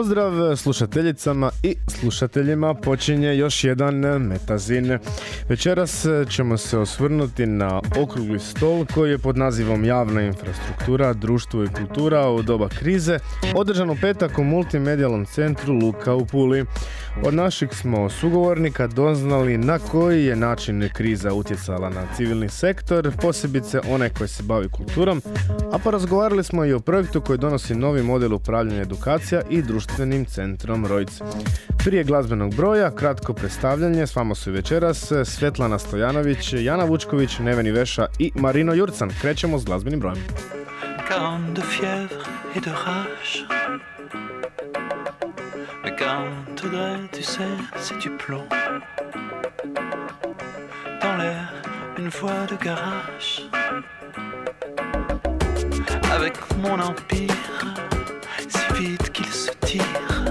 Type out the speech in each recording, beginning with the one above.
Pozdrav slušateljicama i slušateljima, počinje još jedan metazin. Večeras ćemo se osvrnuti na okrugli stol koji je pod nazivom Javna infrastruktura, društvo i kultura u doba krize, održan u petak u multimedijalnom centru Luka u Puli. Od naših smo sugovornika doznali na koji je način kriza utjecala na civilni sektor, posebice one koji se bavi kulturom, a porazgovarali smo i o projektu koji donosi novi model upravljanja edukacija i društvenim centrom Rojc. Prije glazbenog broja, kratko predstavljanje, s vama su večeras Svetlana Stojanović, Jana Vučković, Neveni Veša i Marino Jurcan. Krećemo s glazbenim brojem. de fièvre et de rage. 40 degrés, tu sais, c'est du plomb. Dans l'air, une voix de garage. Avec mon empire, si vite qu'il se tire,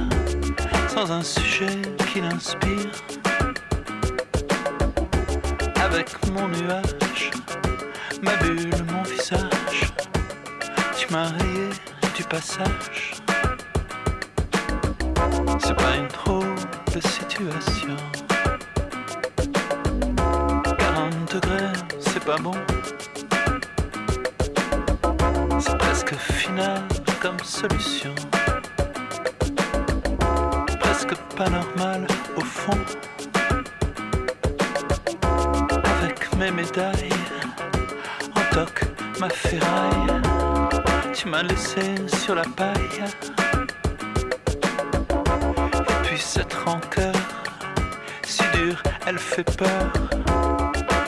sans un sujet qui l'inspire. Avec mon nuage, ma bulle, mon visage, tu m'as rayé du passage. C'est pas une trop de situation. 40 degrés, c'est pas bon. C'est presque final comme solution. Presque pas normal au fond. Mes médailles, en toc, ma ferraille, tu m'as laissé sur la paille. Et puis cette rancœur, si dure, elle fait peur.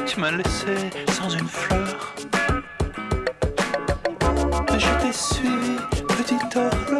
Tu m'as laissé sans une fleur. Je t'ai suivi, petite horloge.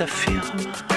Saphire Firma.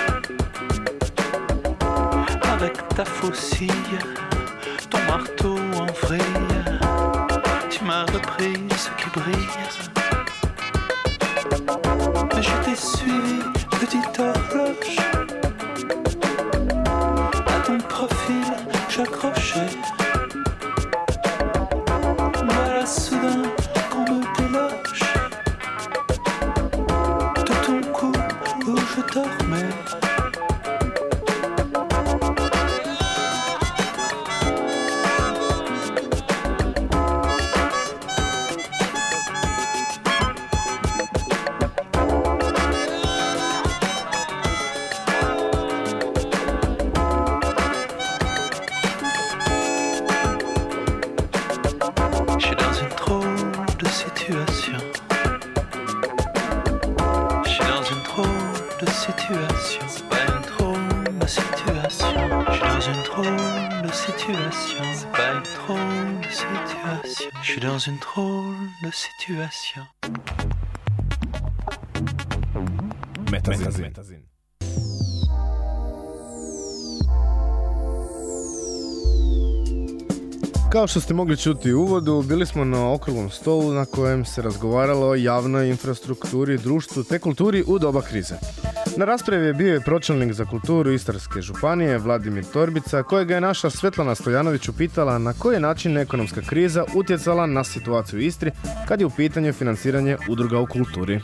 Metazin. Kao što ste mogli čuti u uvodu, bili smo na okruglom stolu na kojem se razgovaralo o javnoj infrastrukturi, društvu te kulturi u doba krize. Na raspravi je bio i pročelnik za kulturu Istarske županije Vladimir Torbica, kojega je naša Svetlana Stojanović upitala na koji način ekonomska kriza utjecala na situaciju u Istri kad je u pitanju financiranje udruga u kulturi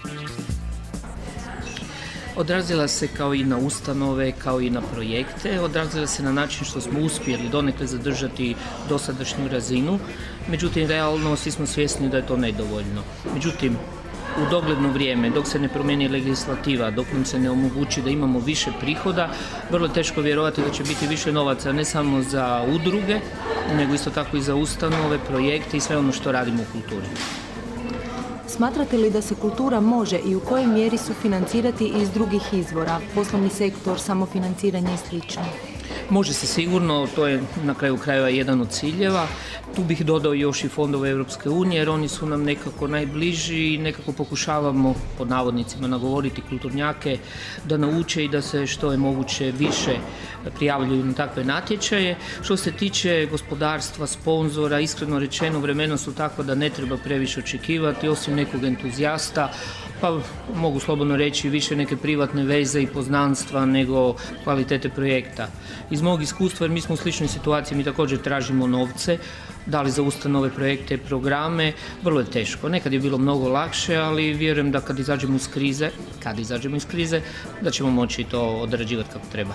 odrazila se kao i na ustanove, kao i na projekte, odrazila se na način što smo uspjeli donekle zadržati dosadašnju razinu, međutim realno svi smo svjesni da je to nedovoljno. Međutim, u dogledno vrijeme, dok se ne promijeni legislativa, dok nam se ne omogući da imamo više prihoda, vrlo teško vjerovati da će biti više novaca ne samo za udruge, nego isto tako i za ustanove, projekte i sve ono što radimo u kulturi. Smatrate li da se kultura može i u kojoj mjeri sufinancirati iz drugih izvora, poslovni sektor, samofinanciranje i sl.? Može se sigurno, to je na kraju krajeva jedan od ciljeva. Tu bih dodao još i fondove Europske unije jer oni su nam nekako najbliži i nekako pokušavamo pod navodnicima nagovoriti kulturnjake da nauče i da se što je moguće više prijavljuju na takve natječaje. Što se tiče gospodarstva, sponzora, iskreno rečeno vremena su tako da ne treba previše očekivati osim nekog entuzijasta, pa mogu slobodno reći više neke privatne veze i poznanstva nego kvalitete projekta. Iz mog iskustva, jer mi smo u sličnoj situaciji, mi također tražimo novce, da li za ustanove, projekte, programe, vrlo je teško. Nekad je bilo mnogo lakše, ali vjerujem da kad izađemo iz krize, kad izađemo iz krize, da ćemo moći to odrađivati kako treba.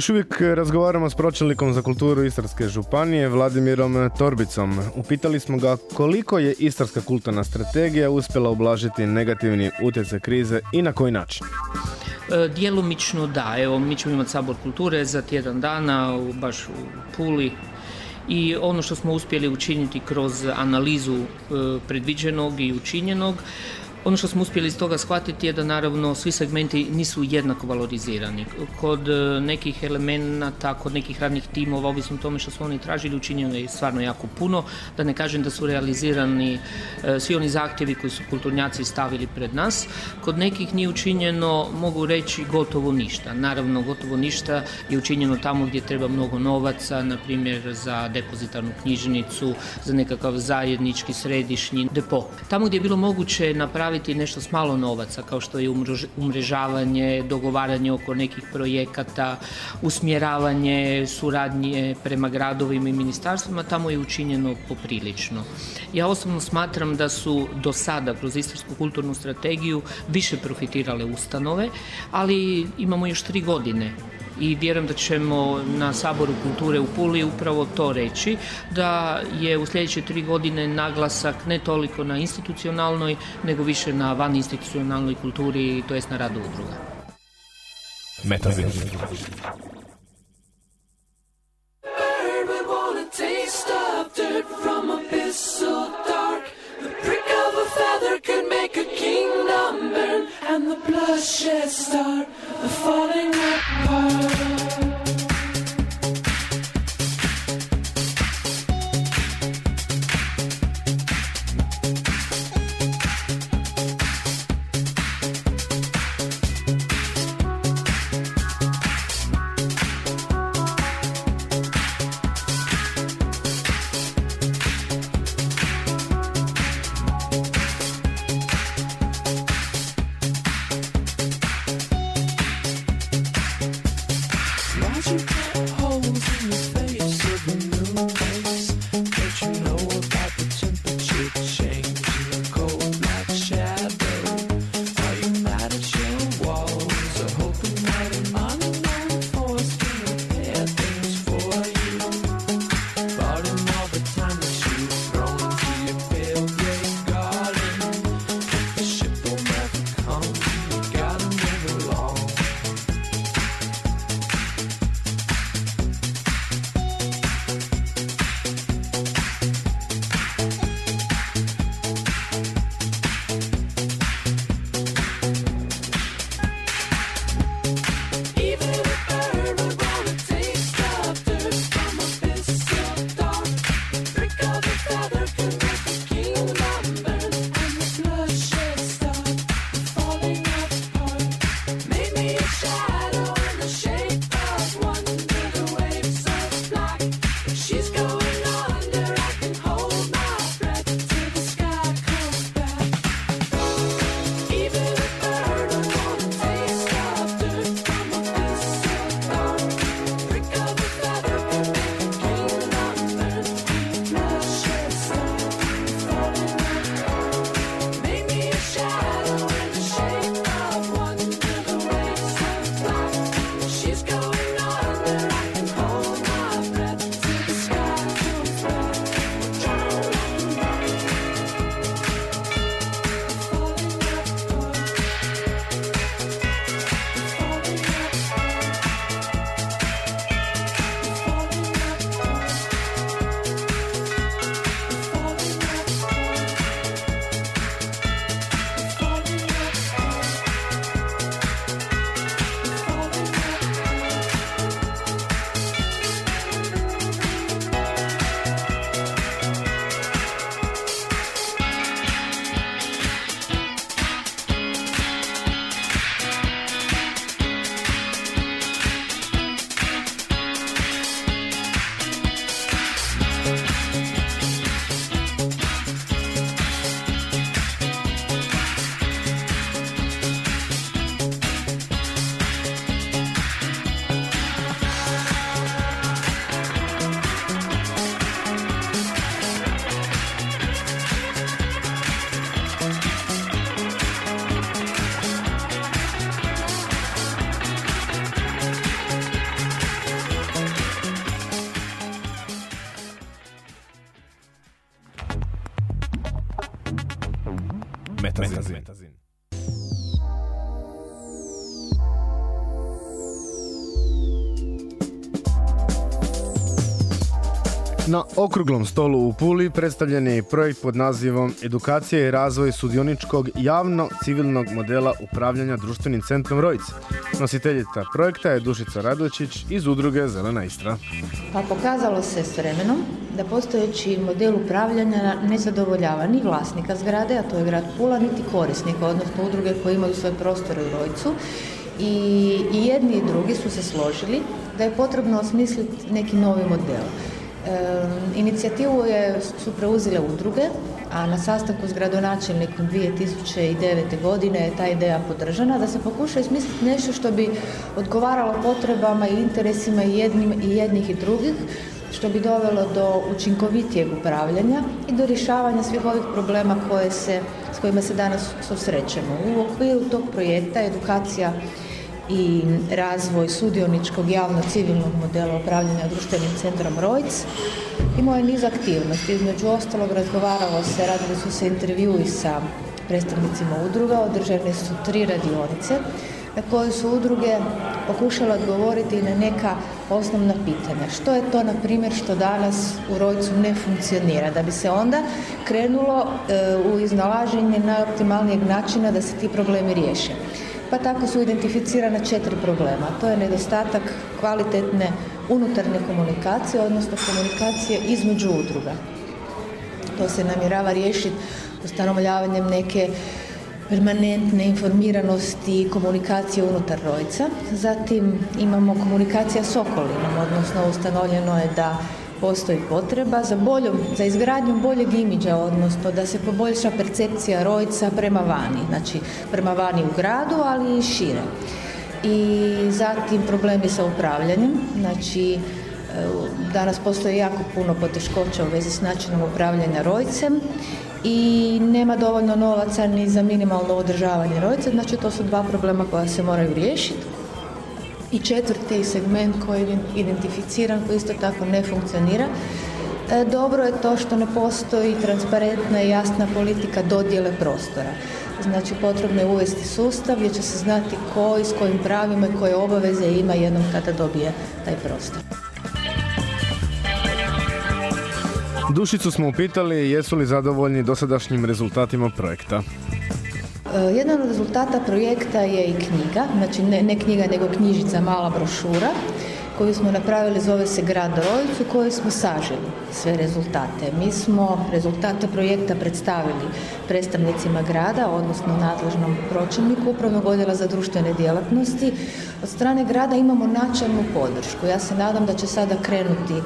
Još uvijek razgovaramo s pročelnikom za kulturu Istarske županije Vladimirom Torbicom. Upitali smo ga koliko je Istarska kulturna strategija uspjela ublažiti negativni utjecaj krize i na koji način. E, djelomično da, evo mi ćemo imati sabor kulture za tjedan dana baš u Puli i ono što smo uspjeli učiniti kroz analizu e, predviđenog i učinjenog ono što smo uspjeli iz toga shvatiti je da naravno svi segmenti nisu jednako valorizirani. Kod e, nekih elemenata, kod nekih radnih timova, ovisno tome što su oni tražili, učinjeno je stvarno jako puno. Da ne kažem da su realizirani e, svi oni zahtjevi koji su kulturnjaci stavili pred nas. Kod nekih nije učinjeno, mogu reći, gotovo ništa. Naravno, gotovo ništa je učinjeno tamo gdje treba mnogo novaca, na primjer za depozitarnu knjižnicu, za nekakav zajednički središnji depo. Tamo gdje je bilo moguće napraviti napraviti nešto s malo novaca kao što je umrežavanje, dogovaranje oko nekih projekata, usmjeravanje suradnje prema gradovima i ministarstvima, tamo je učinjeno poprilično. Ja osobno smatram da su do sada kroz Istarsku kulturnu strategiju više profitirale ustanove, ali imamo još tri godine i vjerujem da ćemo na Saboru kulture u Puli upravo to reći, da je u sljedeće tri godine naglasak ne toliko na institucionalnoj, nego više na van institucionalnoj kulturi, to jest na radu udruga. And the bloodshed start the falling apart. Na okruglom stolu u Puli predstavljen je projekt pod nazivom Edukacija i razvoj sudioničkog javno-civilnog modela upravljanja društvenim centrom Rojci. Nositeljica projekta je Dušica Radočić iz udruge Zelena Istra. Pa pokazalo se s vremenom da postojeći model upravljanja ne zadovoljava ni vlasnika zgrade, a to je grad Pula, niti korisnika, odnosno udruge koje imaju svoj prostor u Rojcu. I, i jedni i drugi su se složili da je potrebno osmisliti neki novi model. Inicijativu je, su preuzele udruge, a na sastanku s gradonačelnikom 2009. godine je ta ideja podržana da se pokuša izmisliti nešto što bi odgovaralo potrebama i interesima jednim, i jednih i drugih, što bi dovelo do učinkovitijeg upravljanja i do rješavanja svih ovih problema koje se, s kojima se danas susrećemo. U okviru tog projekta edukacija i razvoj sudioničkog javno-civilnog modela upravljanja društvenim centrom Rojc. Imao je niz aktivnosti, između ostalog razgovaralo se, radili su se intervjui sa predstavnicima udruga, održane su tri radionice na koje su udruge pokušale odgovoriti na neka osnovna pitanja. Što je to, na primjer, što danas u Rojcu ne funkcionira, da bi se onda krenulo e, u iznalaženje najoptimalnijeg načina da se ti problemi riješe pa tako su identificirana četiri problema. To je nedostatak kvalitetne unutarnje komunikacije, odnosno komunikacije između udruga. To se namjerava riješiti ustanovljavanjem neke permanentne informiranosti i komunikacije unutar rojca. Zatim imamo komunikacija s okolinom, odnosno ustanovljeno je da postoji potreba za boljom, za izgradnjom boljeg imidža, odnosno da se poboljša percepcija rojca prema vani, znači prema vani u gradu, ali i šire. I zatim problemi sa upravljanjem, znači e, danas postoji jako puno poteškoća u vezi s načinom upravljanja rojcem i nema dovoljno novaca ni za minimalno održavanje rojca, znači to su dva problema koja se moraju riješiti. I četvrti segment koji je identificiran, koji isto tako ne funkcionira, e, dobro je to što ne postoji transparentna i jasna politika dodjele prostora. Znači potrebno je uvesti sustav gdje će se znati ko s kojim pravima i koje obaveze ima jednom kada dobije taj prostor. Dušicu smo upitali jesu li zadovoljni dosadašnjim rezultatima projekta. E, jedan od rezultata projekta je i knjiga, znači ne, ne knjiga nego knjižica, mala brošura koju smo napravili, zove se Grad Rojicu, koju smo saželi sve rezultate. Mi smo rezultate projekta predstavili predstavnicima grada, odnosno nadležnom pročelniku Upravnog odjela za društvene djelatnosti. Od strane grada imamo načelnu podršku. Ja se nadam da će sada krenuti e,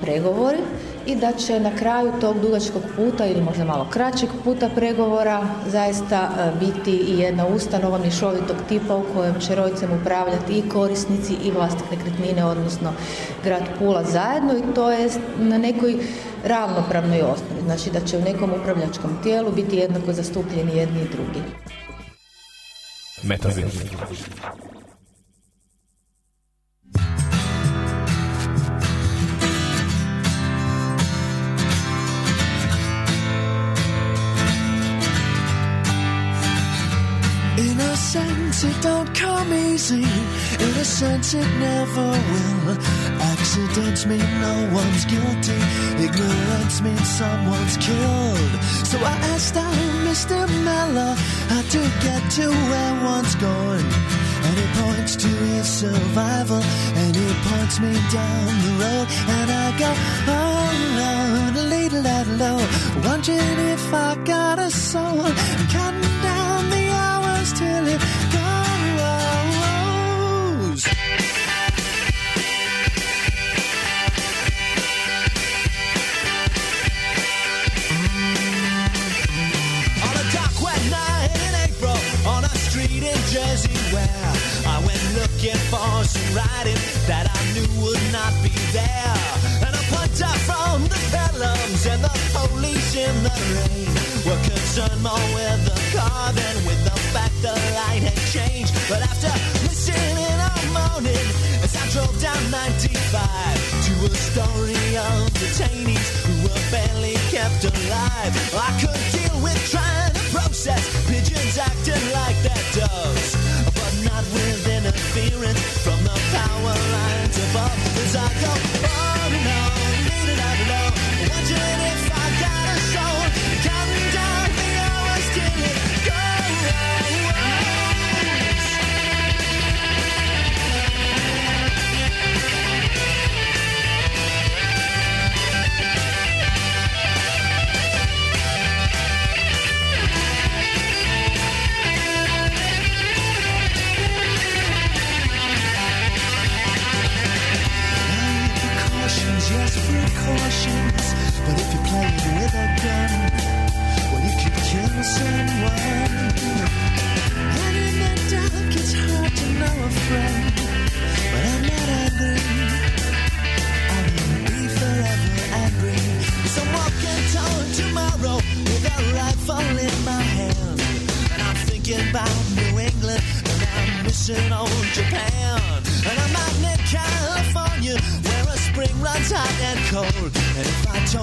pregovori i da će na kraju tog dugačkog puta ili možda malo kraćeg puta pregovora zaista e, biti i jedna ustanova mješovitog tipa u kojem će rojcem upravljati i korisnici i vlasnik nekretnine, odnosno grad Pula zajedno i to je na nekoj ravnopravnoj osnovi, znači da će u nekom upravljačkom tijelu biti jednako zastupljeni jedni i drugi. In a sense, it don't come easy. In a sense, it never will. Accidents mean no one's guilty. Ignorance means someone's killed. So I asked out Mr. Mellor how to get to where one's going. And he points to his survival, and he points me down the road, and I go, oh no, little, little, low, wondering if I got a soul, counting down the till it goes. On a dark wet night in April, on a street in Jersey where I went looking for some writing that I knew would not be there. And a punter from the bedlams and the police in the rain were concerned more with the car than with the fact the light had changed. But after listening all morning, as I drove down 95 to a story of detainees who were barely kept alive, I could deal with trying to process pigeons acting like their doves,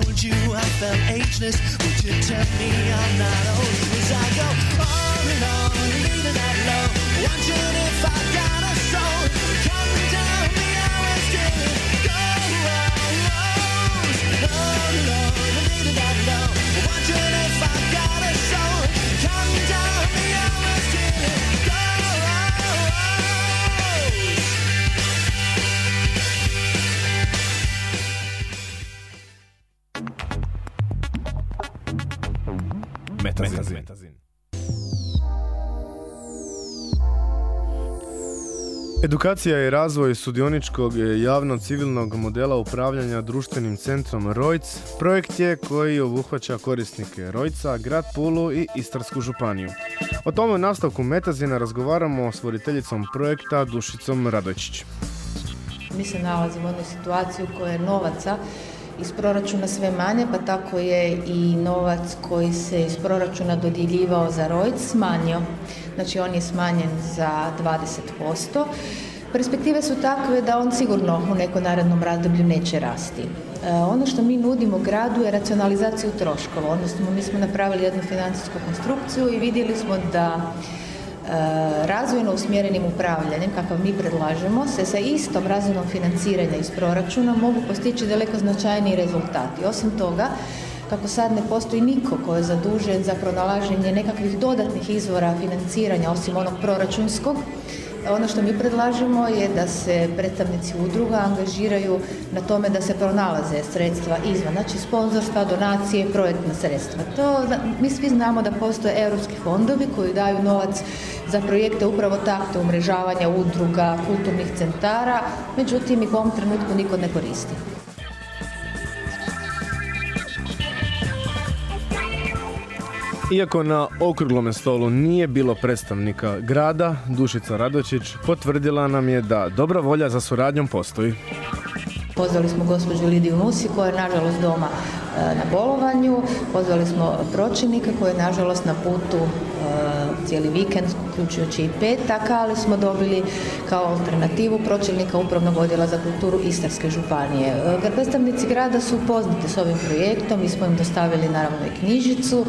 told you I felt ageless, would you tell me I'm not old? As I go on and on, leaning out low, wondering if I got a soul. Counting down the hours till it goes. On oh, and oh, Edukacija i razvoj sudioničkog javno-civilnog modela upravljanja društvenim centrom Rojc projekt je koji obuhvaća korisnike Rojca, grad Pulu i Istarsku županiju. O tome u nastavku Metazina razgovaramo s voditeljicom projekta Dušicom Radojčić. Mi se nalazimo u jednoj situaciji u je novaca iz proračuna sve manje, pa tako je i novac koji se iz proračuna dodjeljivao za rojc smanjio. Znači on je smanjen za 20%. Perspektive su takve da on sigurno u nekom narednom razdoblju neće rasti. E, ono što mi nudimo gradu je racionalizaciju troškova, odnosno mi smo napravili jednu financijsku konstrukciju i vidjeli smo da razvojno usmjerenim upravljanjem, kakav mi predlažemo, se sa istom razinom financiranja iz proračuna mogu postići daleko značajniji rezultati. Osim toga, kako sad ne postoji niko ko je zadužen za pronalaženje nekakvih dodatnih izvora financiranja osim onog proračunskog, ono što mi predlažemo je da se predstavnici udruga angažiraju na tome da se pronalaze sredstva izvan, znači sponzorstva, donacije, projektna sredstva. To, mi svi znamo da postoje europski fondovi koji daju novac za projekte upravo takve umrežavanja udruga, kulturnih centara, međutim ih u ovom trenutku niko ne koristi. Iako na okruglome stolu nije bilo predstavnika grada, Dušica Radočić potvrdila nam je da dobra volja za suradnjom postoji. Pozvali smo gospođu Lidiju Musi koja je nažalost doma e, na bolovanju, pozvali smo pročelnika koji je nažalost na putu e, cijeli vikend, uključujući i petak, ali smo dobili kao alternativu pročelnika Upravnog odjela za kulturu Istarske županije. E, Predstavnici grada su upoznati s ovim projektom, mi smo im dostavili naravno i knjižicu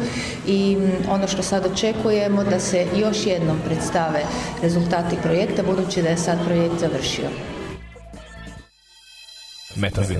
i ono što sad očekujemo da se još jednom predstave rezultati projekta budući da je sad projekt završio. Metazin.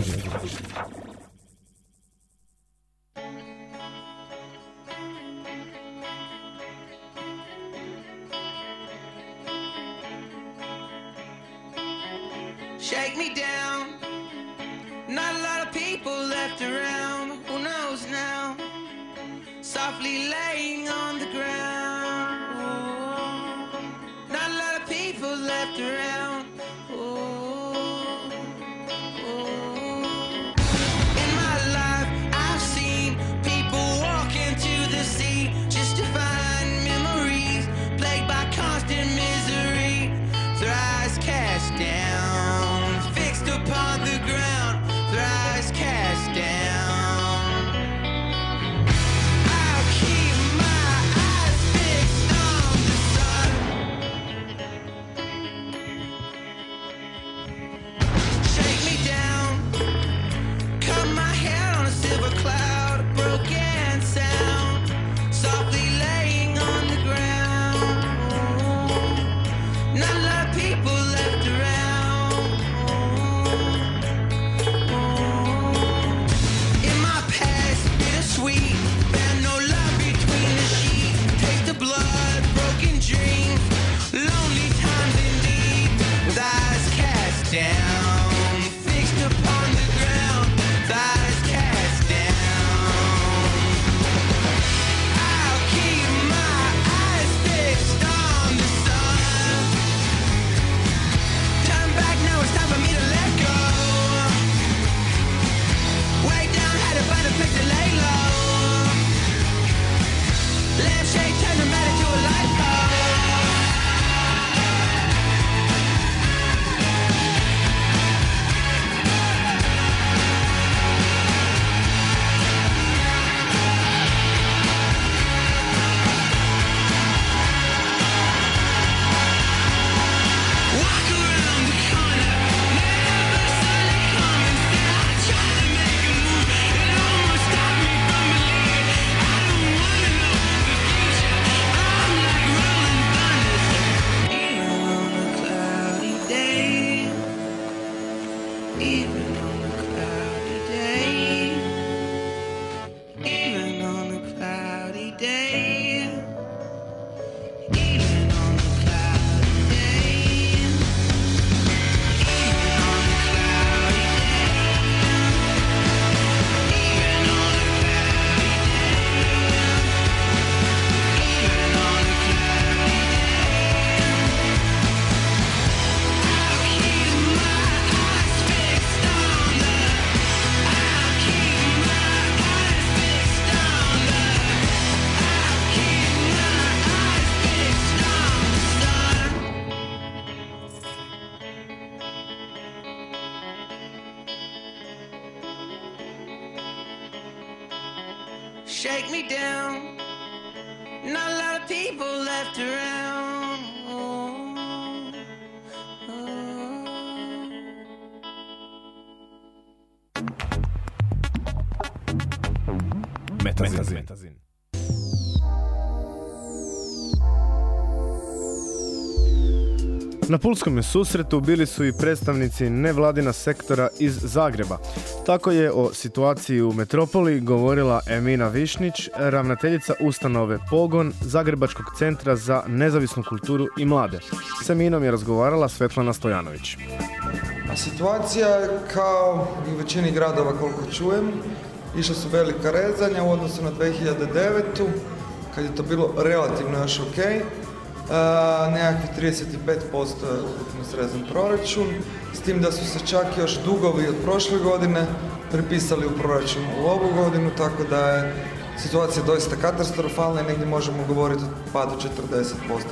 Metazin. Na Pulskom susretu bili su i predstavnici nevladina sektora iz Zagreba. Tako je o situaciji u metropoli govorila Emina Višnić, ravnateljica ustanove Pogon Zagrebačkog centra za nezavisnu kulturu i mlade. S Eminom je razgovarala Svetlana Stojanović. A situacija kao i u većini gradova koliko čujem, išla su velika rezanja u odnosu na 2009. kad je to bilo relativno još ok. Uh, nekakvih 35% je ukupno srezan proračun, s tim da su se čak još dugovi od prošle godine pripisali u proračun u ovu godinu, tako da je situacija doista katastrofalna i negdje možemo govoriti o padu 40%.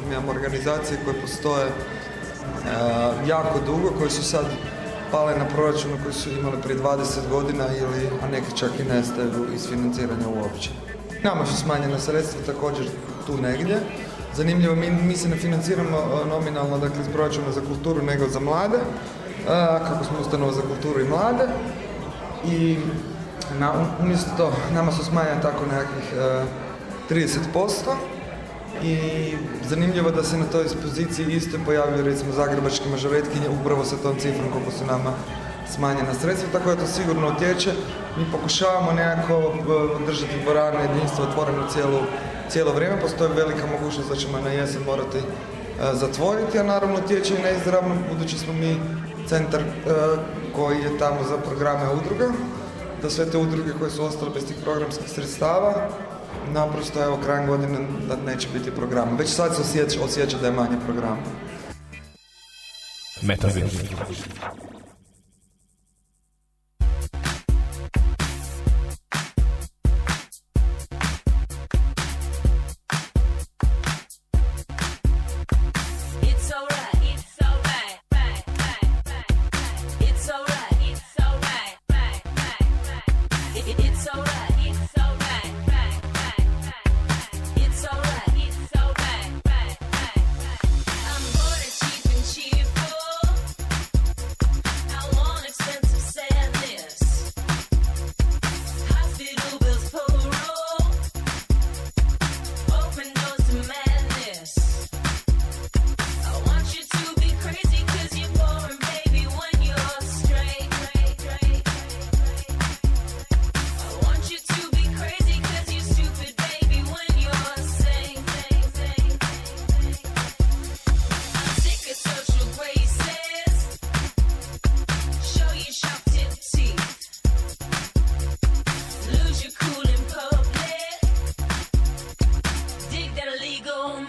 Mi imamo organizacije koje postoje uh, jako dugo, koje su sad pale na proračunu koji su imali prije 20 godina ili, a neki čak i nestaju iz financiranja uopće. Nama su smanjena sredstva također tu negdje. Zanimljivo, mi, mi se ne financiramo a, nominalno dakle, iz proračuna za kulturu nego za mlade, a, kako smo ustanova za kulturu i mlade. I na, umjesto to, nama su smanjene tako nekakvih a, 30%. I zanimljivo da se na toj poziciji isto pojavljaju recimo zagrebačke mažoretkinje upravo sa tom cifrom koliko su nama smanjena sredstva, tako da to sigurno utječe. Mi pokušavamo nekako e, držati dvorane, jedinstvo otvoreno cijelo, cijelo vrijeme, postoji velika mogućnost da ćemo na jesen morati e, zatvoriti, a naravno utječe i neizravno, budući smo mi centar e, koji je tamo za programe udruga, da sve te udruge koje su ostale bez tih programskih sredstava, naprosto evo krajem godine da neće biti programa. Već sad se osjeća, osjeća da je manje programa. Metazin.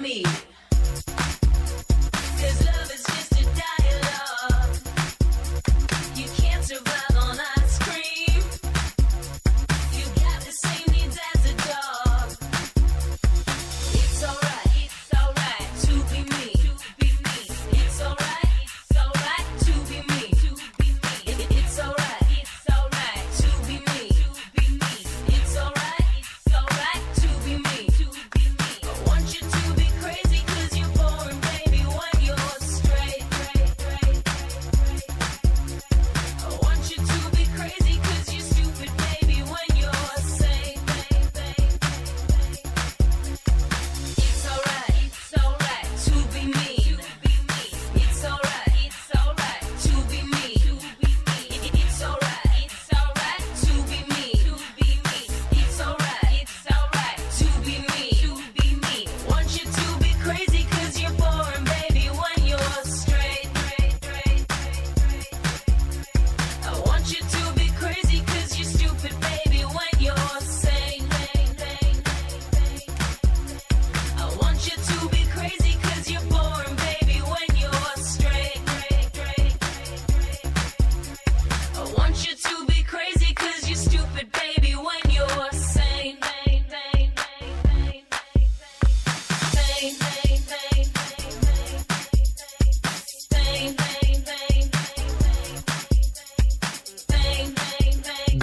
me.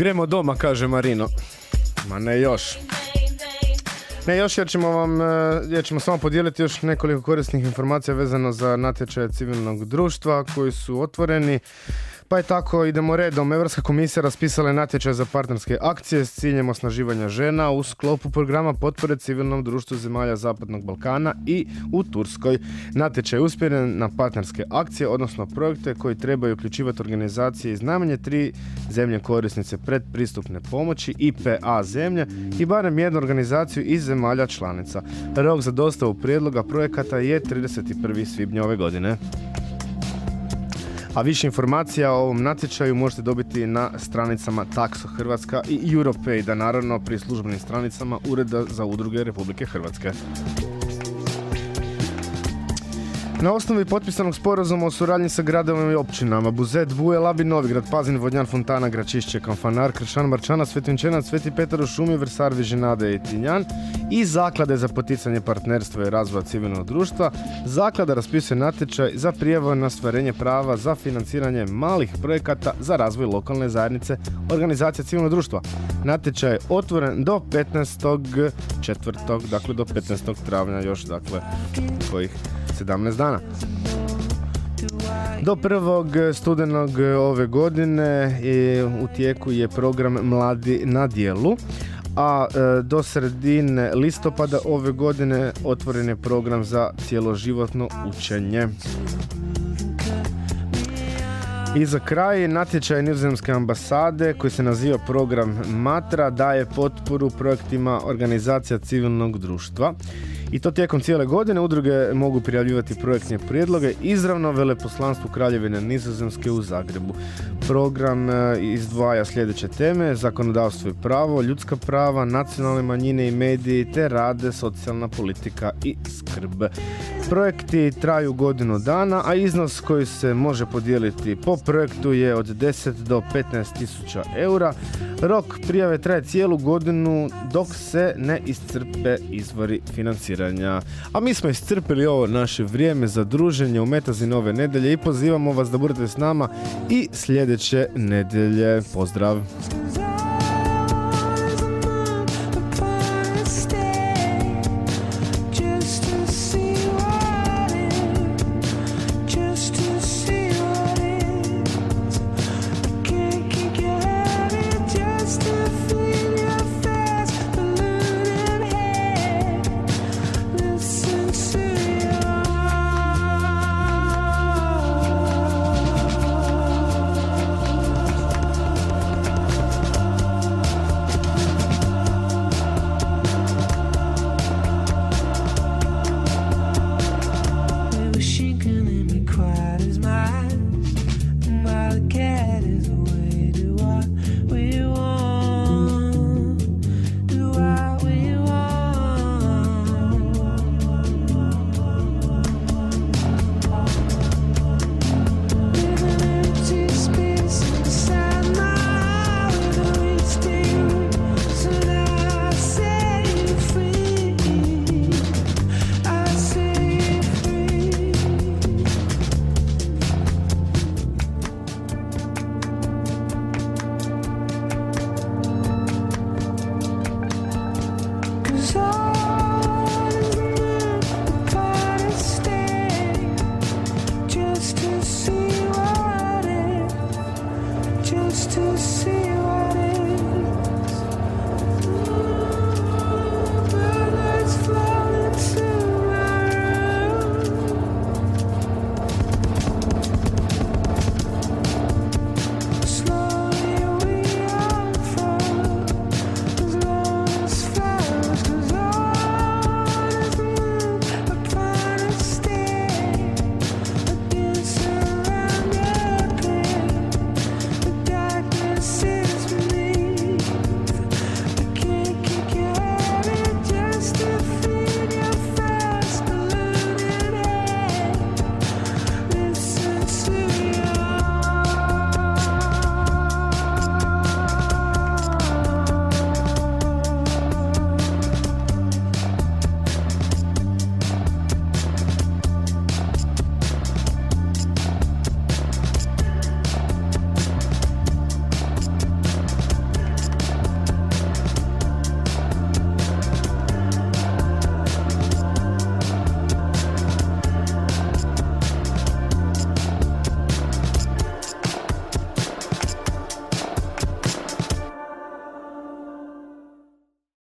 Gremo doma, kaže Marino. Ma ne još. Ne, još jer ćemo vam, e, jer ćemo samo podijeliti još nekoliko korisnih informacija vezano za natječaje civilnog društva koji su otvoreni. Pa je tako, idemo redom. Europska komisija raspisala je natječaj za partnerske akcije s ciljem osnaživanja žena u sklopu programa potpore civilnom društvu zemalja Zapadnog Balkana i u Turskoj. Natječaj je usmjeren na partnerske akcije, odnosno projekte koji trebaju uključivati organizacije iz najmanje tri zemlje korisnice predpristupne pomoći, IPA zemlje, i barem jednu organizaciju iz zemalja članica. Rok za dostavu prijedloga projekata je 31. svibnja ove godine. A više informacija o ovom natječaju možete dobiti na stranicama Taxo Hrvatska i Europay, da naravno pri službenim stranicama Ureda za udruge Republike Hrvatske. Na osnovi potpisanog sporazuma o suradnji sa gradovima i općinama Buzet, Buje, Labin, Novigrad, Pazin, Vodnjan, Fontana, Gračišće, Kanfanar, Kršan, Marčana, Svetinčenac, Sveti Petar u Šumi, Vrsar, Vižinade i Tinjan i Zaklade za poticanje partnerstva i razvoja civilnog društva, Zaklada raspisuje natječaj za prijavu na stvarenje prava za financiranje malih projekata za razvoj lokalne zajednice organizacija civilnog društva. Natječaj je otvoren do 15. četvrtog, dakle do 15. travnja još, dakle, kojih 17 dana. Do prvog studenog ove godine u tijeku je program Mladi na dijelu, a e, do sredine listopada ove godine otvoren je program za cjeloživotno učenje. I za kraj natječaj Nizozemske ambasade koji se naziva program Matra daje potporu projektima organizacija civilnog društva. I to tijekom cijele godine udruge mogu prijavljivati projektne prijedloge izravno veleposlanstvu Kraljevine Nizozemske u Zagrebu. Program e, izdvaja sljedeće teme, zakonodavstvo i pravo, ljudska prava, nacionalne manjine i mediji, te rade, socijalna politika i skrb. Projekti traju godinu dana, a iznos koji se može podijeliti po projektu je od 10 do 15 tisuća eura. Rok prijave traje cijelu godinu dok se ne iscrpe izvori financiranja. A mi smo iscrpili ovo naše vrijeme za druženje u Metazi nove nedelje i pozivamo vas da budete s nama i sljedeće nedelje. Pozdrav!